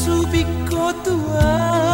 subicotuar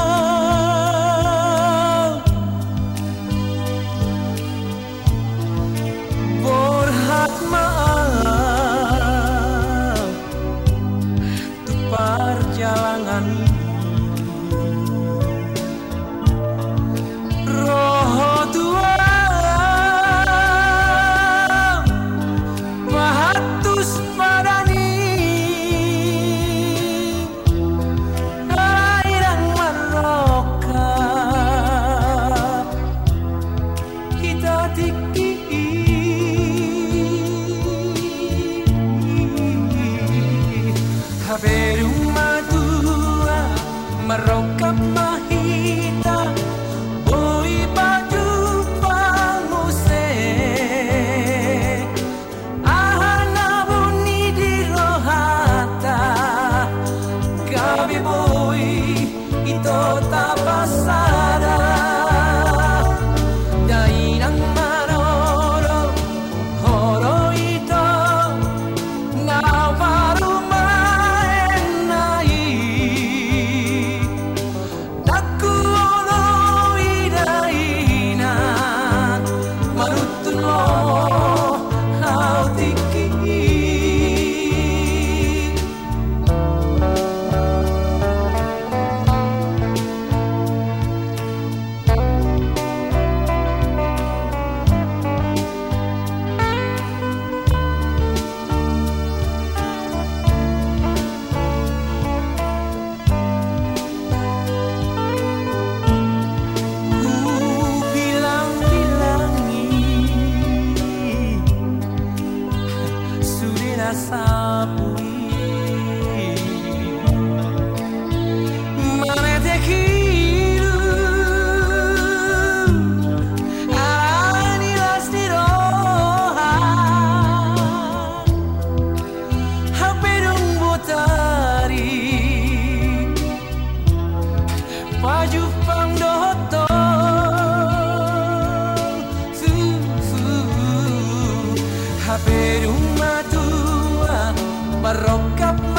haver uma tua marroca marrita Oi baju palmose Ahana boni di rohata Gabi boi itota pasada. มาร้องกับ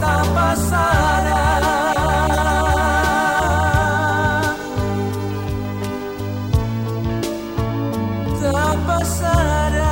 Tak Pasaran tak Pasaran